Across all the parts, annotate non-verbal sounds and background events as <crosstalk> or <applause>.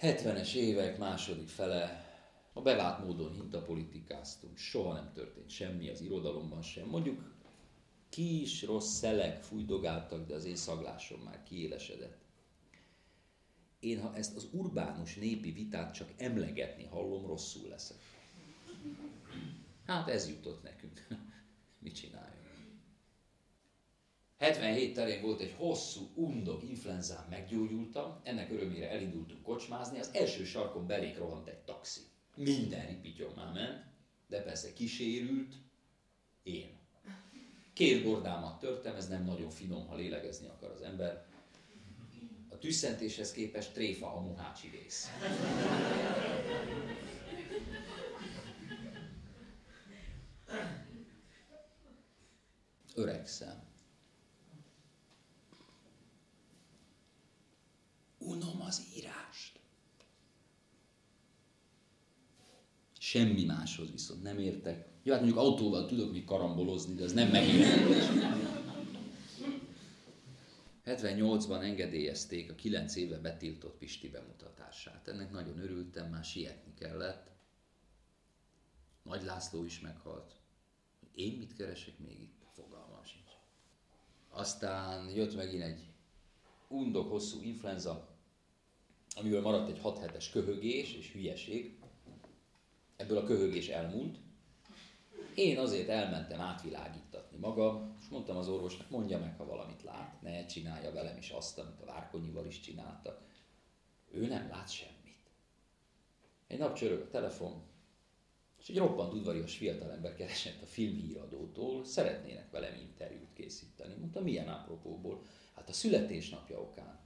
70-es évek második fele, a bevált módon hintapolitikáztunk, soha nem történt semmi az irodalomban sem. Mondjuk kis, rossz szelek fújdogáltak, de az én szaglásom már kiélesedett. Én, ha ezt az urbánus népi vitát csak emlegetni hallom, rosszul leszek. Hát ez jutott nekünk. <laughs> Mit csináljunk? 77 terén volt egy hosszú, undok influenzán meggyógyultam, ennek örömére elindultunk kocsmázni, az első sarkon belék rohant egy taxi. Minden ripityon már ment, de persze kísérült, én. Két bordámat törtem, ez nem nagyon finom, ha lélegezni akar az ember. A tüsszentéshez képest tréfa a muhácsi rész. Öregszem. Unom az írást. Semmi máshoz viszont nem értek. Jó, hát mondjuk autóval tudok még karambolozni, de ez nem megértés. 78-ban engedélyezték a 9 éve betiltott Pisti bemutatását. Ennek nagyon örültem, már sietni kellett. Nagy László is meghalt. Én mit keresek még itt? Fogalmam sincs. Aztán jött megint egy undok hosszú influenza, amiből maradt egy 6 hetes köhögés és hülyeség. Ebből a köhögés elmúlt. Én azért elmentem átvilágítatni magam, és mondtam az orvosnak, mondja meg, ha valamit lát, ne csinálja velem is azt, amit a Várkonyival is csináltak. Ő nem lát semmit. Egy nap csörög a telefon, és egy roppant udvarias fiatalember keresett a filmhíradótól, szeretnének velem interjút készíteni. Mondta, milyen apropóból? Hát a születésnapja okán.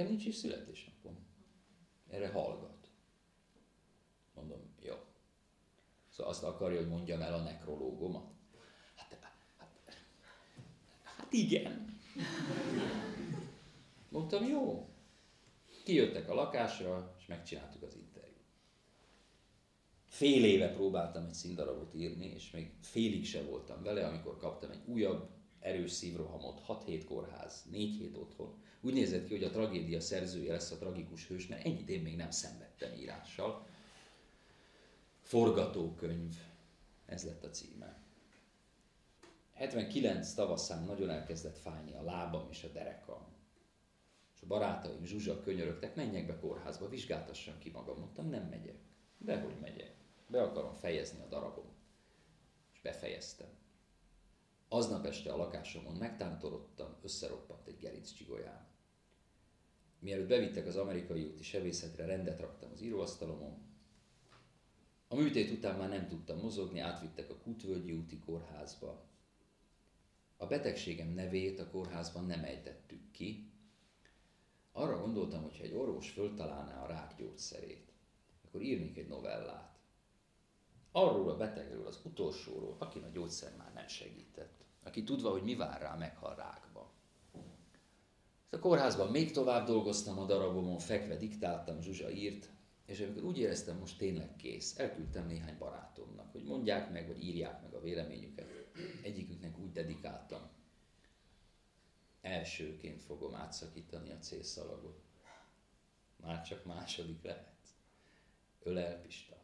Nekem nincs is születésnapom. Erre hallgat. Mondom, jó. Szóval azt akarja, hogy mondjam el a nekrológomat? Hát, hát, hát igen. Mondtam, jó. Kijöttek a lakásra, és megcsináltuk az interjút. Fél éve próbáltam egy színdarabot írni, és még félig se voltam vele, amikor kaptam egy újabb erős szívrohamot, 6 hét kórház, 4 hét otthon. Úgy nézett ki, hogy a tragédia szerzője lesz a tragikus hős, mert ennyit én még nem szenvedtem írással. Forgatókönyv, ez lett a címe. 79 tavaszán nagyon elkezdett fájni a lábam és a derekam. És a barátaim zsuzsa könyörögtek, menjek be kórházba, vizsgáltassam ki magam. Mondtam, nem megyek. Dehogy megyek. Be akarom fejezni a darabom. És befejeztem. Aznap este a lakásomon megtántorodtam, összeroppant egy gerinc csigolyám. Mielőtt bevittek az amerikai úti sebészetre, rendet raktam az íróasztalomon. A műtét után már nem tudtam mozogni, átvittek a Kutvölgyi úti kórházba. A betegségem nevét a kórházban nem ejtettük ki. Arra gondoltam, hogy ha egy orvos föltalálná a rák gyógyszerét, akkor írnék egy novellát. Arról a betegről, az utolsóról, akin a gyógyszer már nem segített. Aki tudva, hogy mi vár rá, meghal rákba. A kórházban még tovább dolgoztam a darabomon, fekve diktáltam, Zsuzsa írt, és amikor úgy éreztem, most tényleg kész, elküldtem néhány barátomnak, hogy mondják meg, vagy írják meg a véleményüket. Egyiküknek úgy dedikáltam. Elsőként fogom átszakítani a célszalagot. Már csak második lehet. Ölel Pista.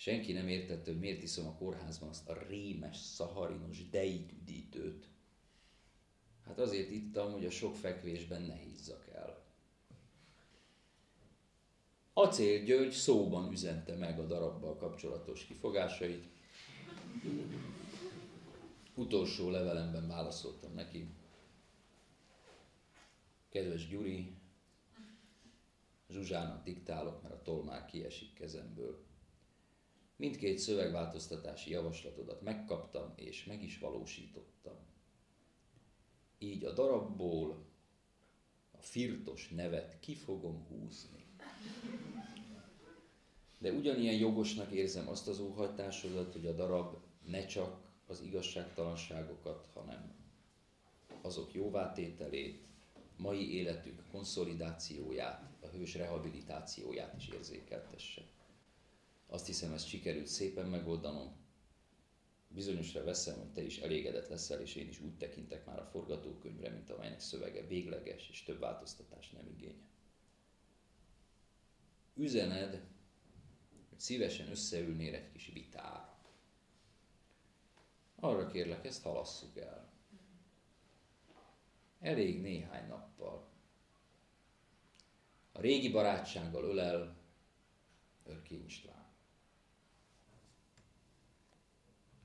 Senki nem értette, hogy miért iszom a kórházban azt a rémes, szaharinos deitüdítőt. Hát azért ittam, hogy a sok fekvésben ne hízzak el. Acél György szóban üzente meg a darabbal kapcsolatos kifogásait. Utolsó levelemben válaszoltam neki. Kedves Gyuri, Zsuzsának diktálok, mert a toll már kiesik kezemből. Mindkét szövegváltoztatási javaslatodat megkaptam és meg is valósítottam. Így a darabból a firtos nevet ki fogom húzni. De ugyanilyen jogosnak érzem azt az óhajtásodat, hogy a darab ne csak az igazságtalanságokat, hanem azok jóvátételét, mai életünk konszolidációját, a hős rehabilitációját is érzékeltesse. Azt hiszem, ezt sikerült szépen megoldanom. Bizonyosra veszem, hogy te is elégedett leszel, és én is úgy tekintek már a forgatókönyvre, mint amelynek szövege végleges, és több változtatás nem igénye. üzened, hogy szívesen összeülnél egy kis vitára. Arra kérlek, ezt halasszuk el. Elég néhány nappal. A régi barátsággal ölel Örkény István.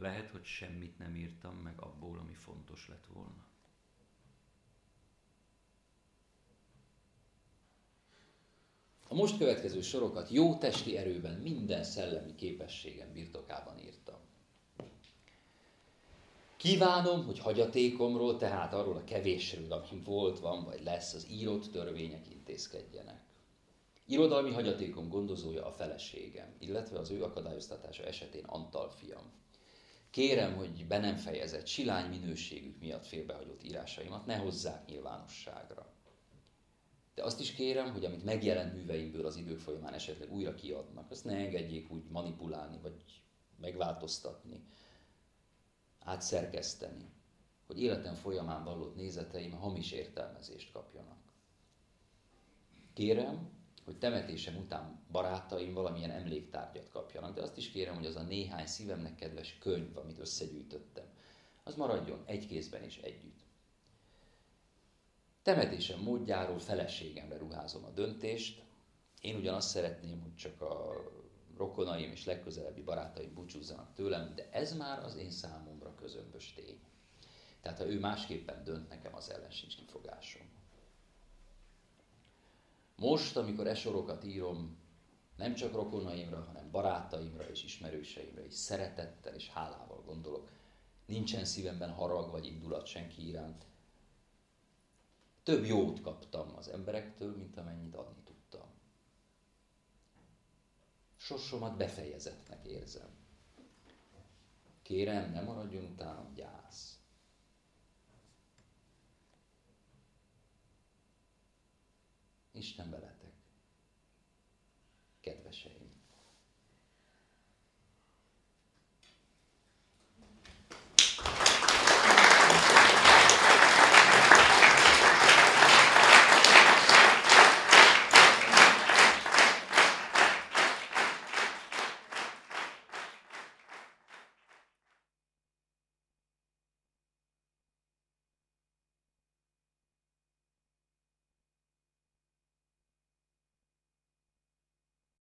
Lehet, hogy semmit nem írtam meg abból, ami fontos lett volna. A most következő sorokat jó testi erőben, minden szellemi képességem birtokában írtam. Kívánom, hogy hagyatékomról, tehát arról a kevésről, ami volt, van vagy lesz, az írott törvények intézkedjenek. Irodalmi hagyatékom gondozója a feleségem, illetve az ő akadályoztatása esetén Antal fiam. Kérem, hogy be nem fejezett, silány minőségük miatt félbehagyott írásaimat ne hozzák nyilvánosságra. De azt is kérem, hogy amit megjelent műveimből az idők folyamán esetleg újra kiadnak, azt ne engedjék úgy manipulálni, vagy megváltoztatni, átszerkeszteni, hogy életem folyamán vallott nézeteim hamis értelmezést kapjanak. Kérem, hogy temetésem után barátaim valamilyen emléktárgyat kapjanak, de azt is kérem, hogy az a néhány szívemnek kedves könyv, amit összegyűjtöttem, az maradjon egy kézben és együtt. Temetésem módjáról feleségemre ruházom a döntést. Én ugyan azt szeretném, hogy csak a rokonaim és legközelebbi barátaim búcsúzzanak tőlem, de ez már az én számomra közömbös tény. Tehát ha ő másképpen dönt, nekem az ellen sincs kifogásom. Most, amikor e sorokat írom, nem csak rokonaimra, hanem barátaimra és ismerőseimre is szeretettel és hálával gondolok. Nincsen szívemben harag vagy indulat senki iránt. Több jót kaptam az emberektől, mint amennyit adni tudtam. Sorsomat befejezetnek érzem. Kérem, ne maradjon utánam gyász. Isten veletek, kedveseim!